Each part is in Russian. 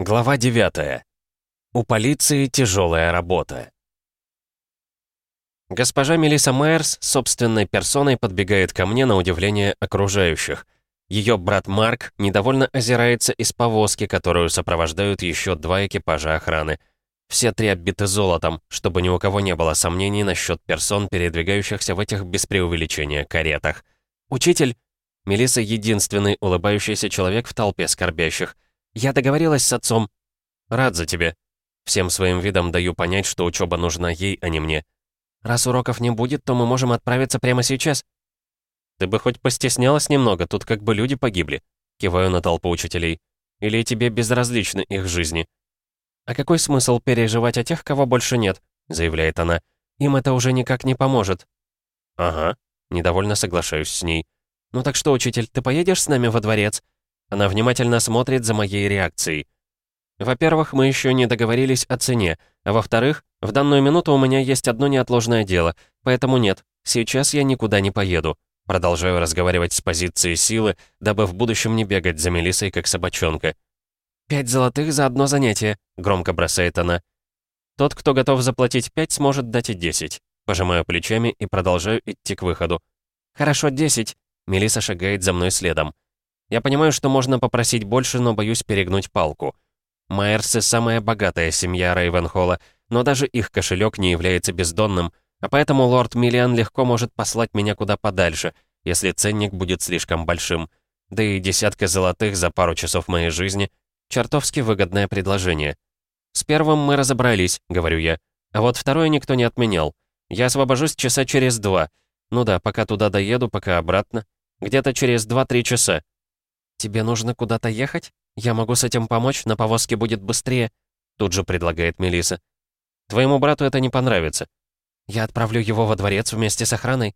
Глава 9. У полиции тяжелая работа. Госпожа Мелисса Майерс собственной персоной подбегает ко мне на удивление окружающих. Ее брат Марк недовольно озирается из повозки, которую сопровождают еще два экипажа охраны. Все три оббиты золотом, чтобы ни у кого не было сомнений насчет персон, передвигающихся в этих без преувеличения каретах. «Учитель!» Мелисса единственный улыбающийся человек в толпе скорбящих — «Я договорилась с отцом». «Рад за тебя». Всем своим видом даю понять, что учеба нужна ей, а не мне. «Раз уроков не будет, то мы можем отправиться прямо сейчас». «Ты бы хоть постеснялась немного, тут как бы люди погибли». Киваю на толпу учителей. «Или тебе безразличны их жизни?» «А какой смысл переживать о тех, кого больше нет?» заявляет она. «Им это уже никак не поможет». «Ага», недовольно соглашаюсь с ней. «Ну так что, учитель, ты поедешь с нами во дворец? Она внимательно смотрит за моей реакцией. Во-первых, мы еще не договорились о цене, а во-вторых, в данную минуту у меня есть одно неотложное дело, поэтому нет, сейчас я никуда не поеду. Продолжаю разговаривать с позиции силы, дабы в будущем не бегать за Мелиссой, как собачонка. «Пять золотых за одно занятие», — громко бросает она. «Тот, кто готов заплатить пять, сможет дать и десять». Пожимаю плечами и продолжаю идти к выходу. «Хорошо, десять». Мелисса шагает за мной следом. Я понимаю, что можно попросить больше, но боюсь перегнуть палку. Майерсы — самая богатая семья Рейвенхолла, но даже их кошелек не является бездонным, а поэтому лорд Миллиан легко может послать меня куда подальше, если ценник будет слишком большим. Да и десятка золотых за пару часов моей жизни — чертовски выгодное предложение. «С первым мы разобрались», — говорю я. «А вот второе никто не отменял. Я освобожусь часа через два. Ну да, пока туда доеду, пока обратно. Где-то через два-три часа. «Тебе нужно куда-то ехать? Я могу с этим помочь, на повозке будет быстрее», тут же предлагает Мелиса. «Твоему брату это не понравится. Я отправлю его во дворец вместе с охраной».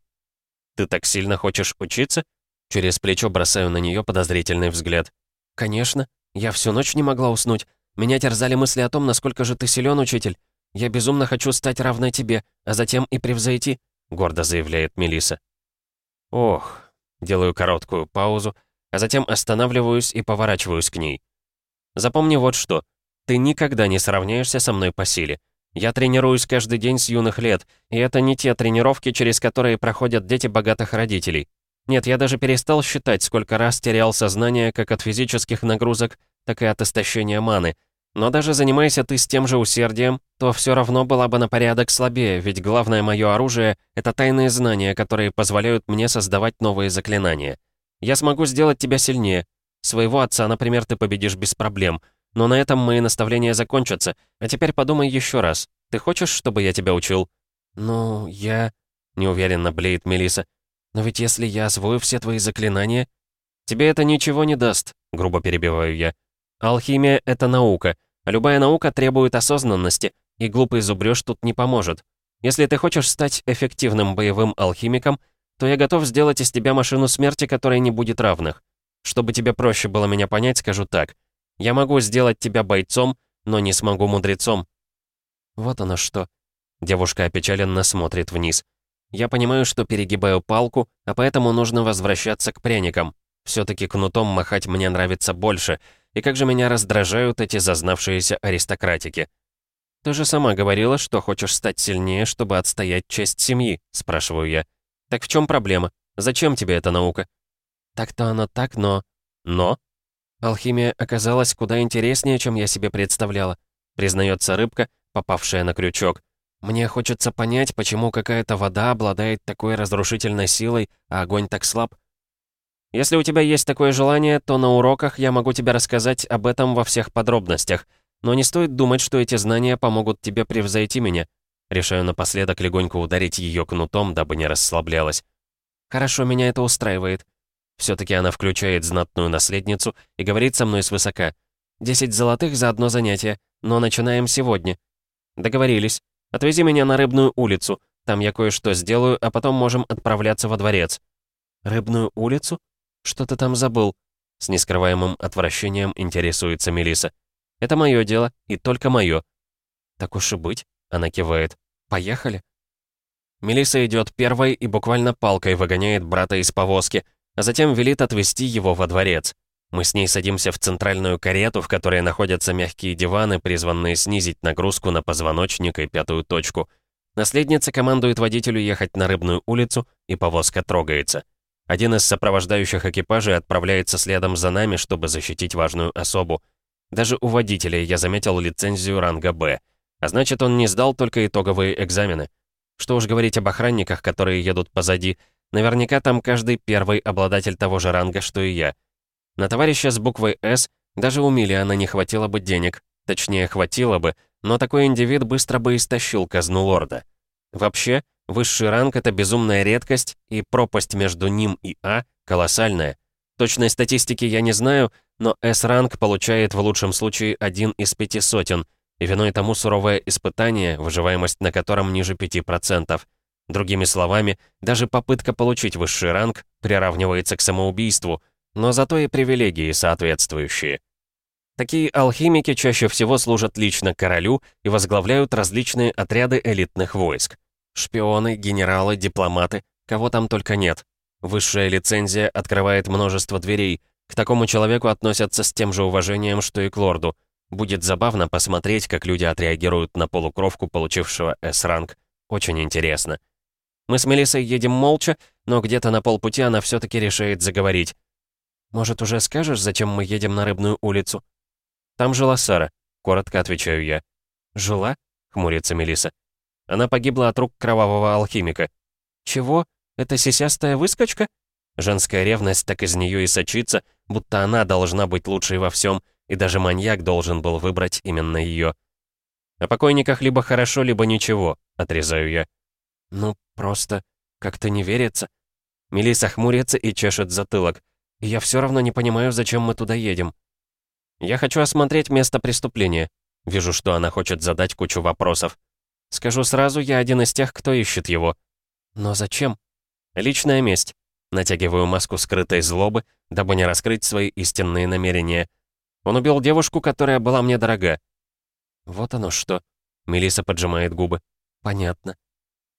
«Ты так сильно хочешь учиться?» Через плечо бросаю на нее подозрительный взгляд. «Конечно. Я всю ночь не могла уснуть. Меня терзали мысли о том, насколько же ты силен, учитель. Я безумно хочу стать равной тебе, а затем и превзойти», — гордо заявляет Мелиса. «Ох», — делаю короткую паузу, а затем останавливаюсь и поворачиваюсь к ней. Запомни вот что. Ты никогда не сравняешься со мной по силе. Я тренируюсь каждый день с юных лет, и это не те тренировки, через которые проходят дети богатых родителей. Нет, я даже перестал считать, сколько раз терял сознание как от физических нагрузок, так и от истощения маны. Но даже занимаясь ты с тем же усердием, то все равно была бы на порядок слабее, ведь главное мое оружие — это тайные знания, которые позволяют мне создавать новые заклинания. Я смогу сделать тебя сильнее. Своего отца, например, ты победишь без проблем. Но на этом мои наставления закончатся. А теперь подумай еще раз. Ты хочешь, чтобы я тебя учил?» «Ну, я...» — неуверенно блеет Мелиса. «Но ведь если я освою все твои заклинания...» «Тебе это ничего не даст», — грубо перебиваю я. «Алхимия — это наука, любая наука требует осознанности, и глупый зубрёж тут не поможет. Если ты хочешь стать эффективным боевым алхимиком — то я готов сделать из тебя машину смерти, которой не будет равных. Чтобы тебе проще было меня понять, скажу так. Я могу сделать тебя бойцом, но не смогу мудрецом». «Вот оно что». Девушка опечаленно смотрит вниз. «Я понимаю, что перегибаю палку, а поэтому нужно возвращаться к пряникам. Все-таки кнутом махать мне нравится больше, и как же меня раздражают эти зазнавшиеся аристократики». «Ты же сама говорила, что хочешь стать сильнее, чтобы отстоять честь семьи», — спрашиваю я. Так в чем проблема? Зачем тебе эта наука? Так-то оно так, но... Но? Алхимия оказалась куда интереснее, чем я себе представляла. Признается рыбка, попавшая на крючок. Мне хочется понять, почему какая-то вода обладает такой разрушительной силой, а огонь так слаб. Если у тебя есть такое желание, то на уроках я могу тебе рассказать об этом во всех подробностях. Но не стоит думать, что эти знания помогут тебе превзойти меня. Решаю напоследок легонько ударить ее кнутом, дабы не расслаблялась. Хорошо, меня это устраивает. Все-таки она включает знатную наследницу и говорит со мной свысока. «Десять золотых за одно занятие, но начинаем сегодня». «Договорились. Отвези меня на Рыбную улицу. Там я кое-что сделаю, а потом можем отправляться во дворец». «Рыбную улицу? Что ты там забыл?» С нескрываемым отвращением интересуется Мелиса. «Это мое дело, и только мое». «Так уж и быть», — она кивает. Поехали?» Мелиса идет первой и буквально палкой выгоняет брата из повозки, а затем велит отвезти его во дворец. Мы с ней садимся в центральную карету, в которой находятся мягкие диваны, призванные снизить нагрузку на позвоночник и пятую точку. Наследница командует водителю ехать на Рыбную улицу, и повозка трогается. Один из сопровождающих экипажей отправляется следом за нами, чтобы защитить важную особу. Даже у водителя я заметил лицензию ранга «Б». А значит, он не сдал только итоговые экзамены. Что уж говорить об охранниках, которые едут позади. Наверняка там каждый первый обладатель того же ранга, что и я. На товарища с буквой «С» даже у Миллиана не хватило бы денег. Точнее, хватило бы, но такой индивид быстро бы истощил казну лорда. Вообще, высший ранг — это безумная редкость, и пропасть между ним и А колоссальная. Точной статистики я не знаю, но С-ранг получает в лучшем случае один из пяти сотен, и виной тому суровое испытание, выживаемость на котором ниже 5%. Другими словами, даже попытка получить высший ранг приравнивается к самоубийству — но зато и привилегии соответствующие. Такие алхимики чаще всего служат лично королю и возглавляют различные отряды элитных войск. Шпионы, генералы, дипломаты, кого там только нет. Высшая лицензия открывает множество дверей. К такому человеку относятся с тем же уважением, что и к лорду. Будет забавно посмотреть, как люди отреагируют на полукровку, получившего С-ранг. Очень интересно. Мы с Мелиссой едем молча, но где-то на полпути она все таки решает заговорить. «Может, уже скажешь, зачем мы едем на Рыбную улицу?» «Там жила Сара», — коротко отвечаю я. «Жила?» — хмурится Мелиса. «Она погибла от рук кровавого алхимика». «Чего? Это сисястая выскочка?» Женская ревность так из нее и сочится, будто она должна быть лучшей во всем, и даже маньяк должен был выбрать именно ее. «О покойниках либо хорошо, либо ничего», — отрезаю я. «Ну, просто как-то не верится». Мелиса хмурится и чешет затылок я все равно не понимаю, зачем мы туда едем. Я хочу осмотреть место преступления. Вижу, что она хочет задать кучу вопросов. Скажу сразу, я один из тех, кто ищет его. Но зачем? Личная месть. Натягиваю маску скрытой злобы, дабы не раскрыть свои истинные намерения. Он убил девушку, которая была мне дорога. Вот оно что. Мелиса поджимает губы. Понятно.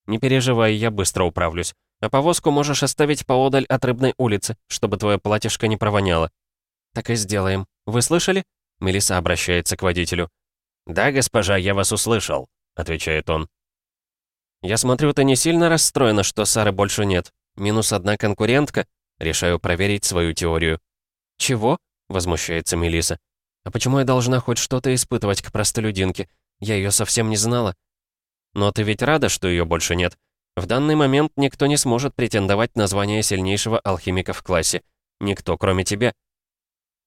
Не переживай, я быстро управлюсь. А повозку можешь оставить поодаль от рыбной улицы, чтобы твое платьишко не провоняло. Так и сделаем. Вы слышали? Мелиса обращается к водителю. «Да, госпожа, я вас услышал», — отвечает он. «Я смотрю, ты не сильно расстроена, что Сары больше нет. Минус одна конкурентка?» Решаю проверить свою теорию. «Чего?» — возмущается Мелиса. «А почему я должна хоть что-то испытывать к простолюдинке? Я ее совсем не знала». «Но ты ведь рада, что ее больше нет? В данный момент никто не сможет претендовать на звание сильнейшего алхимика в классе. Никто, кроме тебя.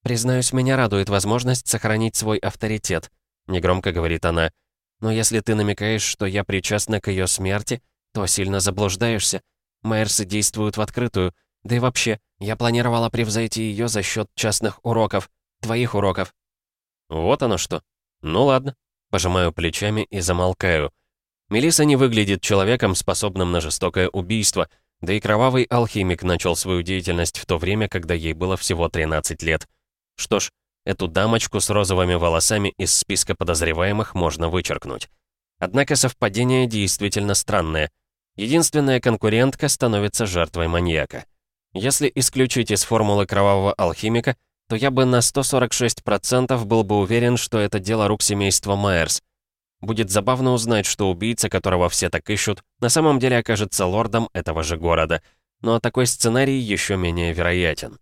«Признаюсь, меня радует возможность сохранить свой авторитет», — негромко говорит она. «Но если ты намекаешь, что я причастна к ее смерти, то сильно заблуждаешься. Майерсы действуют в открытую. Да и вообще, я планировала превзойти ее за счет частных уроков. Твоих уроков». «Вот оно что. Ну ладно». Пожимаю плечами и замолкаю. Мелиса не выглядит человеком, способным на жестокое убийство, да и кровавый алхимик начал свою деятельность в то время, когда ей было всего 13 лет. Что ж, эту дамочку с розовыми волосами из списка подозреваемых можно вычеркнуть. Однако совпадение действительно странное. Единственная конкурентка становится жертвой маньяка. Если исключить из формулы кровавого алхимика, то я бы на 146% был бы уверен, что это дело рук семейства Майерс — Будет забавно узнать, что убийца, которого все так ищут, на самом деле окажется лордом этого же города. Но такой сценарий еще менее вероятен.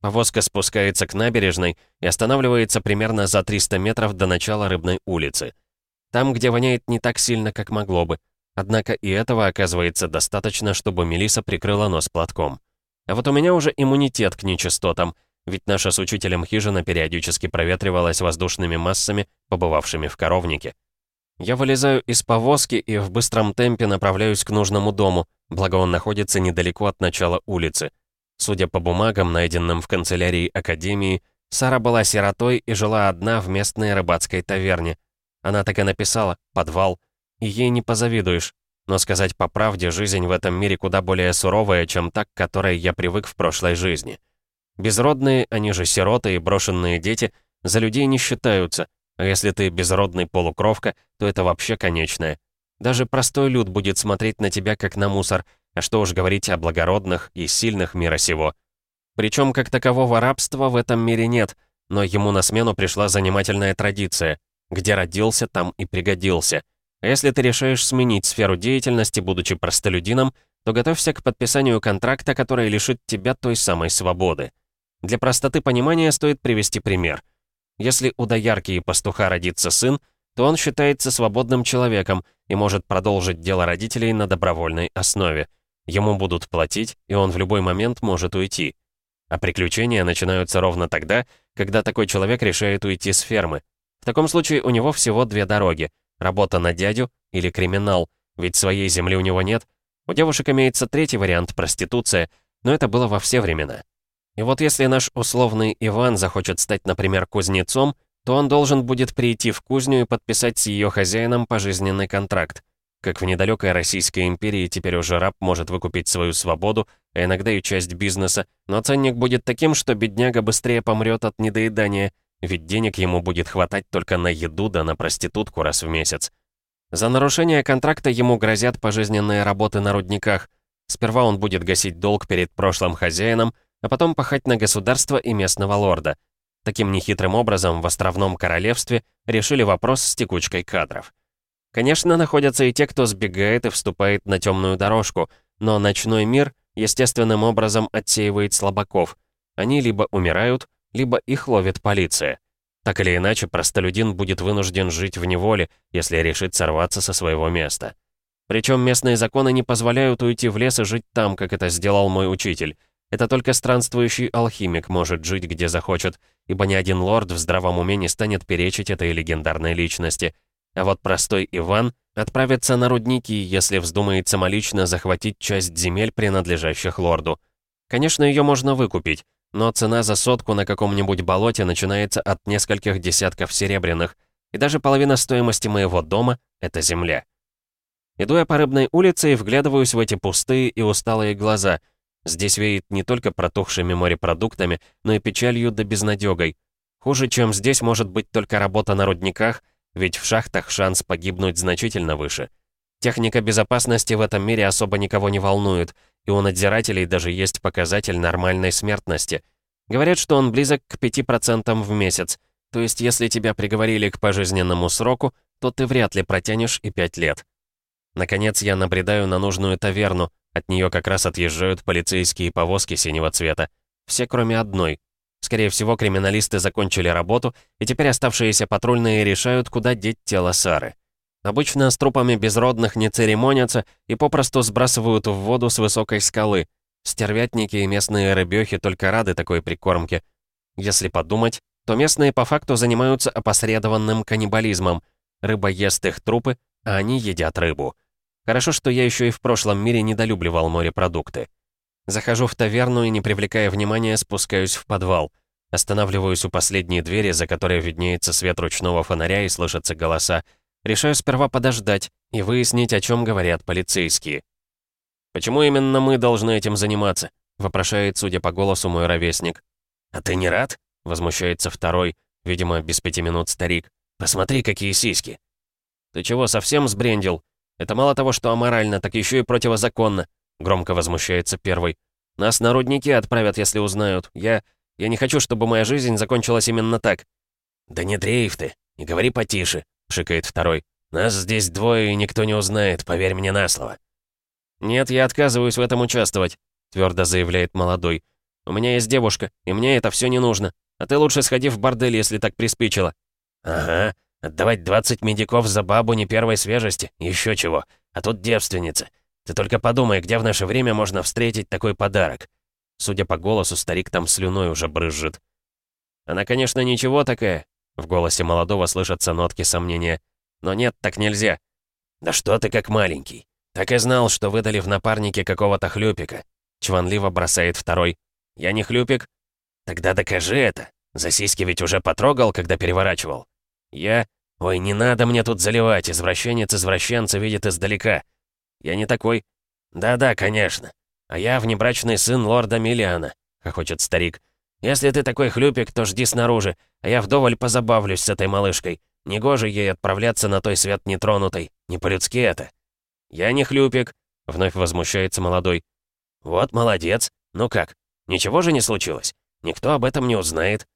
Повозка спускается к набережной и останавливается примерно за 300 метров до начала Рыбной улицы. Там, где воняет не так сильно, как могло бы. Однако и этого оказывается достаточно, чтобы Мелиса прикрыла нос платком. А вот у меня уже иммунитет к нечистотам, ведь наша с учителем хижина периодически проветривалась воздушными массами, побывавшими в коровнике. Я вылезаю из повозки и в быстром темпе направляюсь к нужному дому, благо он находится недалеко от начала улицы. Судя по бумагам, найденным в канцелярии Академии, Сара была сиротой и жила одна в местной рыбацкой таверне. Она так и написала «подвал», и ей не позавидуешь. Но сказать по правде, жизнь в этом мире куда более суровая, чем та, к которой я привык в прошлой жизни. Безродные, они же сироты и брошенные дети, за людей не считаются, а если ты безродный полукровка, то это вообще конечное. Даже простой люд будет смотреть на тебя как на мусор, а что уж говорить о благородных и сильных мира сего. Причем как такового рабства в этом мире нет, но ему на смену пришла занимательная традиция. Где родился, там и пригодился. Если ты решаешь сменить сферу деятельности, будучи простолюдином, то готовься к подписанию контракта, который лишит тебя той самой свободы. Для простоты понимания стоит привести пример. Если у доярки и пастуха родится сын, то он считается свободным человеком и может продолжить дело родителей на добровольной основе. Ему будут платить, и он в любой момент может уйти. А приключения начинаются ровно тогда, когда такой человек решает уйти с фермы. В таком случае у него всего две дороги – работа на дядю или криминал, ведь своей земли у него нет. У девушек имеется третий вариант – проституция, но это было во все времена. И вот если наш условный Иван захочет стать, например, кузнецом, то он должен будет прийти в кузню и подписать с ее хозяином пожизненный контракт. Как в недалекой Российской империи теперь уже раб может выкупить свою свободу, а иногда и часть бизнеса, но ценник будет таким, что бедняга быстрее помрет от недоедания, ведь денег ему будет хватать только на еду да на проститутку раз в месяц. За нарушение контракта ему грозят пожизненные работы на рудниках. Сперва он будет гасить долг перед прошлым хозяином, а потом пахать на государство и местного лорда. Таким нехитрым образом в островном королевстве решили вопрос с текучкой кадров. Конечно, находятся и те, кто сбегает и вступает на темную дорожку, но ночной мир естественным образом отсеивает слабаков. Они либо умирают, либо их ловит полиция. Так или иначе, простолюдин будет вынужден жить в неволе, если решит сорваться со своего места. Причем местные законы не позволяют уйти в лес и жить там, как это сделал мой учитель. Это только странствующий алхимик может жить где захочет, ибо ни один лорд в здравом уме не станет перечить этой легендарной личности. А вот простой Иван отправится на рудники, если вздумает самолично захватить часть земель, принадлежащих лорду. Конечно, ее можно выкупить, но цена за сотку на каком-нибудь болоте начинается от нескольких десятков серебряных, и даже половина стоимости моего дома — это земля. Иду я по рыбной улице и вглядываюсь в эти пустые и усталые глаза — Здесь веет не только протухшими морепродуктами, но и печалью да безнадёгой. Хуже, чем здесь, может быть только работа на рудниках, ведь в шахтах шанс погибнуть значительно выше. Техника безопасности в этом мире особо никого не волнует, и у надзирателей даже есть показатель нормальной смертности. Говорят, что он близок к 5% в месяц, то есть если тебя приговорили к пожизненному сроку, то ты вряд ли протянешь и 5 лет. Наконец я набредаю на нужную таверну, от нее как раз отъезжают полицейские повозки синего цвета. Все, кроме одной. Скорее всего, криминалисты закончили работу, и теперь оставшиеся патрульные решают, куда деть тело Сары. Обычно с трупами безродных не церемонятся и попросту сбрасывают в воду с высокой скалы. Стервятники и местные рыбёхи только рады такой прикормке. Если подумать, то местные по факту занимаются опосредованным каннибализмом. Рыба ест их трупы, а они едят рыбу. Хорошо, что я еще и в прошлом мире недолюбливал морепродукты. Захожу в таверну и, не привлекая внимания, спускаюсь в подвал. Останавливаюсь у последней двери, за которой виднеется свет ручного фонаря и слышатся голоса. Решаю сперва подождать и выяснить, о чем говорят полицейские. «Почему именно мы должны этим заниматься?» — вопрошает, судя по голосу, мой ровесник. «А ты не рад?» — возмущается второй, видимо, без пяти минут старик. «Посмотри, какие сиськи!» «Ты чего, совсем сбрендил?» Это мало того, что аморально, так еще и противозаконно», — громко возмущается первый. «Нас на рудники отправят, если узнают. Я... я не хочу, чтобы моя жизнь закончилась именно так». «Да не дрейф ты, и говори потише», — шикает второй. «Нас здесь двое, и никто не узнает, поверь мне на слово». «Нет, я отказываюсь в этом участвовать», — твердо заявляет молодой. «У меня есть девушка, и мне это все не нужно. А ты лучше сходи в бордель, если так приспичило». «Ага, Отдавать 20 медиков за бабу не первой свежести, еще чего. А тут девственница. Ты только подумай, где в наше время можно встретить такой подарок. Судя по голосу, старик там слюной уже брызжет. Она, конечно, ничего такая. В голосе молодого слышатся нотки сомнения. Но нет, так нельзя. Да что ты как маленький. Так и знал, что выдали в напарнике какого-то хлюпика. Чванливо бросает второй. Я не хлюпик? Тогда докажи это. За сиськи ведь уже потрогал, когда переворачивал. Я... Ой, не надо мне тут заливать, извращенец извращенца видит издалека. Я не такой. Да-да, конечно. А я внебрачный сын лорда Миллиана, хохочет старик. Если ты такой хлюпик, то жди снаружи, а я вдоволь позабавлюсь с этой малышкой. Негоже ей отправляться на той свет нетронутой. Не по-людски это. Я не хлюпик, вновь возмущается молодой. Вот молодец. Ну как, Ничего же не случилось? Никто об этом не узнает».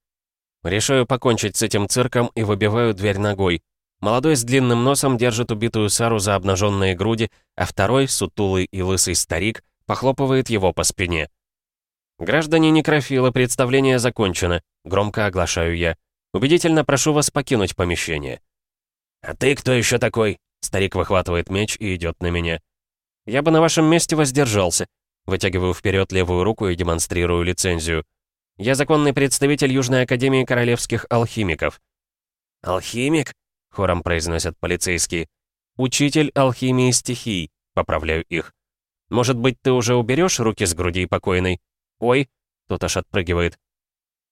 Решаю покончить с этим цирком и выбиваю дверь ногой. Молодой с длинным носом держит убитую Сару за обнаженные груди, а второй, сутулый и лысый старик, похлопывает его по спине. «Граждане некрофилы, представление закончено», — громко оглашаю я. «Убедительно прошу вас покинуть помещение». «А ты кто еще такой?» Старик выхватывает меч и идет на меня. «Я бы на вашем месте воздержался». Вытягиваю вперед левую руку и демонстрирую лицензию. «Я законный представитель Южной Академии Королевских Алхимиков». «Алхимик?» — хором произносят полицейские. «Учитель алхимии стихий», — поправляю их. «Может быть, ты уже уберешь руки с груди покойной?» «Ой!» — тот аж отпрыгивает.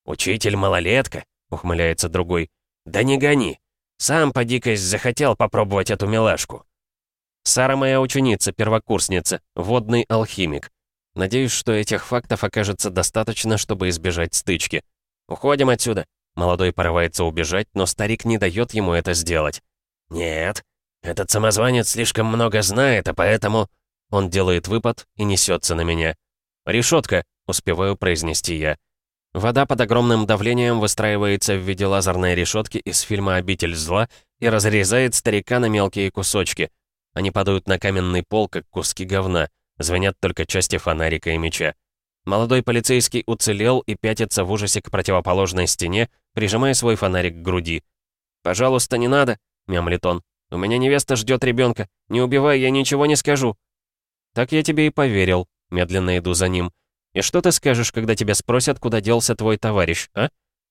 «Учитель-малолетка?» — ухмыляется другой. «Да не гони! Сам по дикость захотел попробовать эту милашку». «Сара моя ученица, первокурсница, водный алхимик. Надеюсь, что этих фактов окажется достаточно, чтобы избежать стычки. Уходим отсюда». Молодой порывается убежать, но старик не дает ему это сделать. «Нет, этот самозванец слишком много знает, а поэтому...» Он делает выпад и несется на меня. «Решетка!» — успеваю произнести я. Вода под огромным давлением выстраивается в виде лазерной решетки из фильма «Обитель зла» и разрезает старика на мелкие кусочки. Они падают на каменный пол, как куски говна. Звенят только части фонарика и меча. Молодой полицейский уцелел и пятится в ужасе к противоположной стене, прижимая свой фонарик к груди. «Пожалуйста, не надо», — мямлит он. «У меня невеста ждет ребенка. Не убивай, я ничего не скажу». «Так я тебе и поверил», — медленно иду за ним. И что ты скажешь, когда тебя спросят, куда делся твой товарищ, а?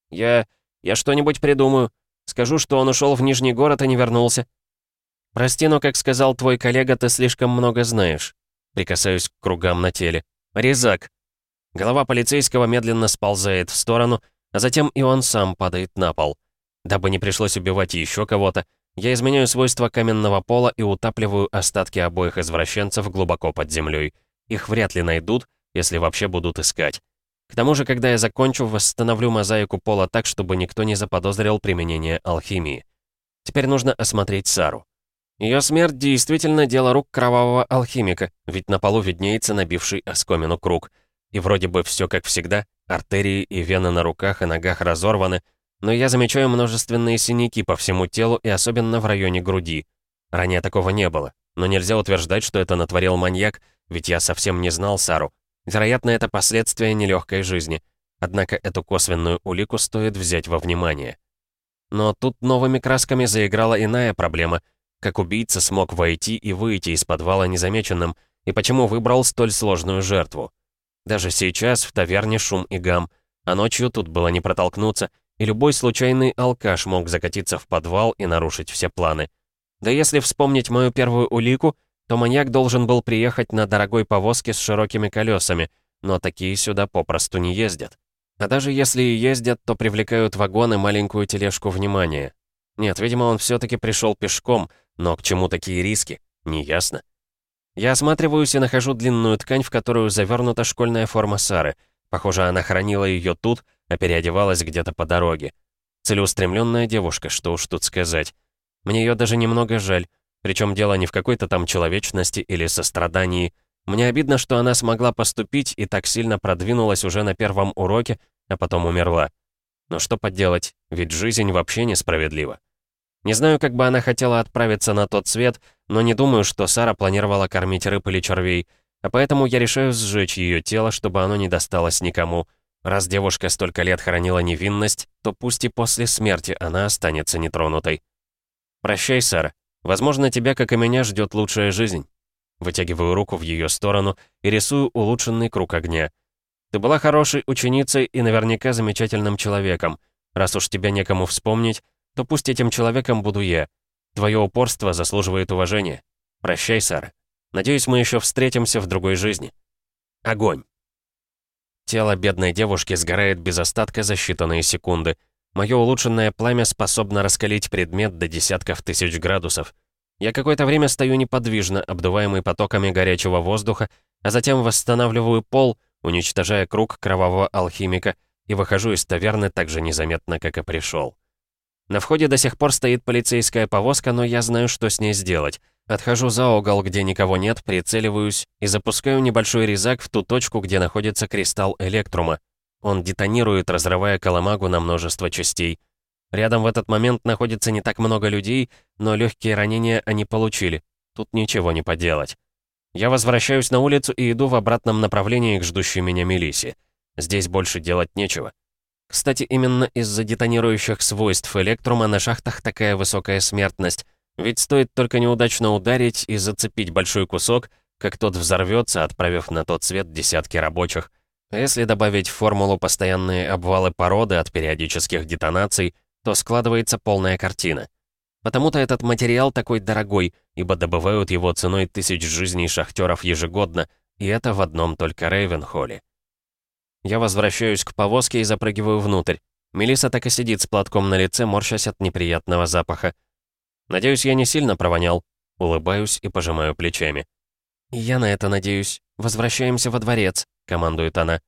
Я... я что-нибудь придумаю. Скажу, что он ушел в Нижний город и не вернулся. Прости, но, как сказал твой коллега, ты слишком много знаешь. Прикасаюсь к кругам на теле. Резак. Голова полицейского медленно сползает в сторону, а затем и он сам падает на пол. Дабы не пришлось убивать еще кого-то, я изменяю свойства каменного пола и утапливаю остатки обоих извращенцев глубоко под землей. Их вряд ли найдут, если вообще будут искать. К тому же, когда я закончу, восстановлю мозаику пола так, чтобы никто не заподозрил применение алхимии. Теперь нужно осмотреть Сару. Ее смерть действительно дело рук кровавого алхимика, ведь на полу виднеется набивший оскомину круг. И вроде бы все как всегда, артерии и вены на руках и ногах разорваны, но я замечаю множественные синяки по всему телу и особенно в районе груди. Ранее такого не было, но нельзя утверждать, что это натворил маньяк, ведь я совсем не знал Сару, Вероятно, это последствия нелегкой жизни. Однако эту косвенную улику стоит взять во внимание. Но тут новыми красками заиграла иная проблема. Как убийца смог войти и выйти из подвала незамеченным, и почему выбрал столь сложную жертву. Даже сейчас в таверне шум и гам, а ночью тут было не протолкнуться, и любой случайный алкаш мог закатиться в подвал и нарушить все планы. Да если вспомнить мою первую улику, то маньяк должен был приехать на дорогой повозке с широкими колесами, но такие сюда попросту не ездят. А даже если и ездят, то привлекают вагон и маленькую тележку внимания. Нет, видимо, он все-таки пришел пешком, но к чему такие риски? Неясно. Я осматриваюсь и нахожу длинную ткань, в которую завернута школьная форма Сары. Похоже, она хранила ее тут, а переодевалась где-то по дороге. Целеустремленная девушка, что уж тут сказать. Мне ее даже немного жаль. Причем дело не в какой-то там человечности или сострадании. Мне обидно, что она смогла поступить и так сильно продвинулась уже на первом уроке, а потом умерла. Но что поделать, ведь жизнь вообще несправедлива. Не знаю, как бы она хотела отправиться на тот свет, но не думаю, что Сара планировала кормить рыб или червей, а поэтому я решаю сжечь ее тело, чтобы оно не досталось никому. Раз девушка столько лет хранила невинность, то пусть и после смерти она останется нетронутой. «Прощай, Сара», Возможно, тебя, как и меня, ждет лучшая жизнь. Вытягиваю руку в ее сторону и рисую улучшенный круг огня. Ты была хорошей ученицей и наверняка замечательным человеком. Раз уж тебя некому вспомнить, то пусть этим человеком буду я. Твое упорство заслуживает уважения. Прощай, Сара. Надеюсь, мы еще встретимся в другой жизни. Огонь. Тело бедной девушки сгорает без остатка за считанные секунды — Мое улучшенное пламя способно раскалить предмет до десятков тысяч градусов. Я какое-то время стою неподвижно, обдуваемый потоками горячего воздуха, а затем восстанавливаю пол, уничтожая круг кровавого алхимика, и выхожу из таверны так же незаметно, как и пришел. На входе до сих пор стоит полицейская повозка, но я знаю, что с ней сделать. Отхожу за угол, где никого нет, прицеливаюсь и запускаю небольшой резак в ту точку, где находится кристалл Электрума. Он детонирует, разрывая коломагу на множество частей. Рядом в этот момент находится не так много людей, но легкие ранения они получили. Тут ничего не поделать. Я возвращаюсь на улицу и иду в обратном направлении к ждущей меня Мелисе. Здесь больше делать нечего. Кстати, именно из-за детонирующих свойств Электрума на шахтах такая высокая смертность. Ведь стоит только неудачно ударить и зацепить большой кусок, как тот взорвется, отправив на тот свет десятки рабочих. А если добавить в формулу постоянные обвалы породы от периодических детонаций, то складывается полная картина. Потому-то этот материал такой дорогой, ибо добывают его ценой тысяч жизней шахтеров ежегодно, и это в одном только Рейвенхолле. Я возвращаюсь к повозке и запрыгиваю внутрь. Мелиса так и сидит с платком на лице, морщась от неприятного запаха. Надеюсь, я не сильно провонял. Улыбаюсь и пожимаю плечами. «Я на это надеюсь. Возвращаемся во дворец», — командует она.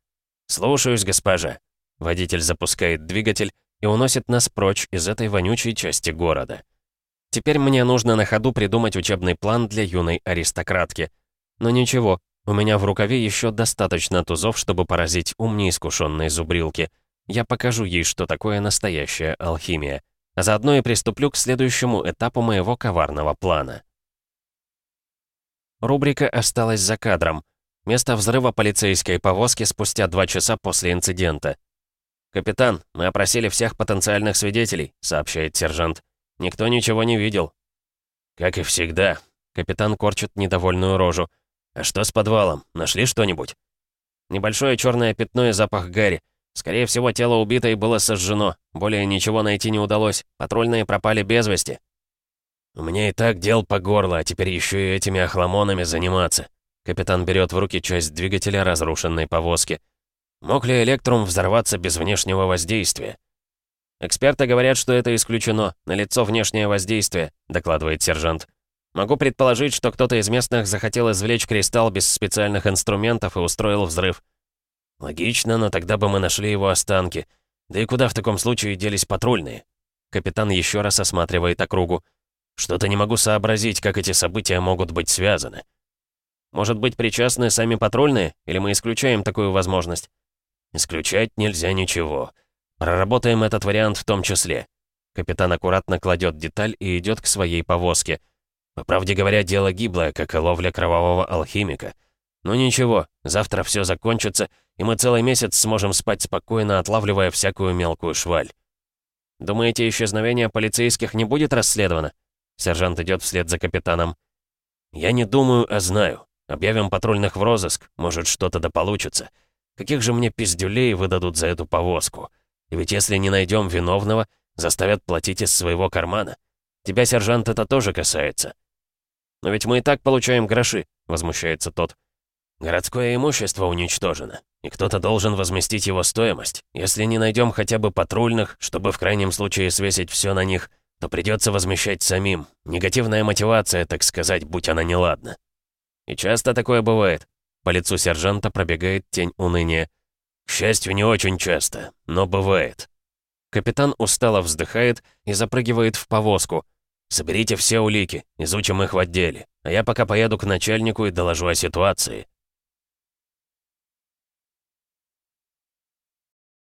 «Слушаюсь, госпожа». Водитель запускает двигатель, и уносит нас прочь из этой вонючей части города. Теперь мне нужно на ходу придумать учебный план для юной аристократки. Но ничего, у меня в рукаве еще достаточно тузов, чтобы поразить ум неискушенной зубрилки. Я покажу ей, что такое настоящая алхимия. А заодно и приступлю к следующему этапу моего коварного плана. Рубрика осталась за кадром. Место взрыва полицейской повозки спустя два часа после инцидента. «Капитан, мы опросили всех потенциальных свидетелей», — сообщает сержант. «Никто ничего не видел». «Как и всегда», — капитан корчит недовольную рожу. «А что с подвалом? Нашли что-нибудь?» «Небольшое черное пятно и запах гари. Скорее всего, тело убитой было сожжено. Более ничего найти не удалось. Патрульные пропали без вести». «У меня и так дел по горло, а теперь еще и этими охламонами заниматься». Капитан берет в руки часть двигателя разрушенной повозки. Мог ли Электрум взорваться без внешнего воздействия? «Эксперты говорят, что это исключено. Налицо внешнее воздействие», — докладывает сержант. «Могу предположить, что кто-то из местных захотел извлечь кристалл без специальных инструментов и устроил взрыв». «Логично, но тогда бы мы нашли его останки. Да и куда в таком случае делись патрульные?» Капитан еще раз осматривает округу. «Что-то не могу сообразить, как эти события могут быть связаны». «Может быть, причастны сами патрульные? Или мы исключаем такую возможность?» Исключать нельзя ничего. Проработаем этот вариант в том числе. Капитан аккуратно кладет деталь и идет к своей повозке. По правде говоря, дело гиблое, как и ловля кровавого алхимика. Но ничего, завтра все закончится, и мы целый месяц сможем спать спокойно, отлавливая всякую мелкую шваль. Думаете, исчезновение полицейских не будет расследовано? Сержант идет вслед за капитаном. Я не думаю, а знаю. Объявим патрульных в розыск, может, что-то да получится. Каких же мне пиздюлей выдадут за эту повозку? И ведь если не найдем виновного, заставят платить из своего кармана. Тебя, сержант, это тоже касается. Но ведь мы и так получаем гроши, возмущается тот. Городское имущество уничтожено, и кто-то должен возместить его стоимость. Если не найдем хотя бы патрульных, чтобы в крайнем случае свесить все на них, то придется возмещать самим. Негативная мотивация, так сказать, будь она неладна. И часто такое бывает. По лицу сержанта пробегает тень уныния. «К счастью, не очень часто, но бывает». Капитан устало вздыхает и запрыгивает в повозку. «Соберите все улики, изучим их в отделе, а я пока поеду к начальнику и доложу о ситуации».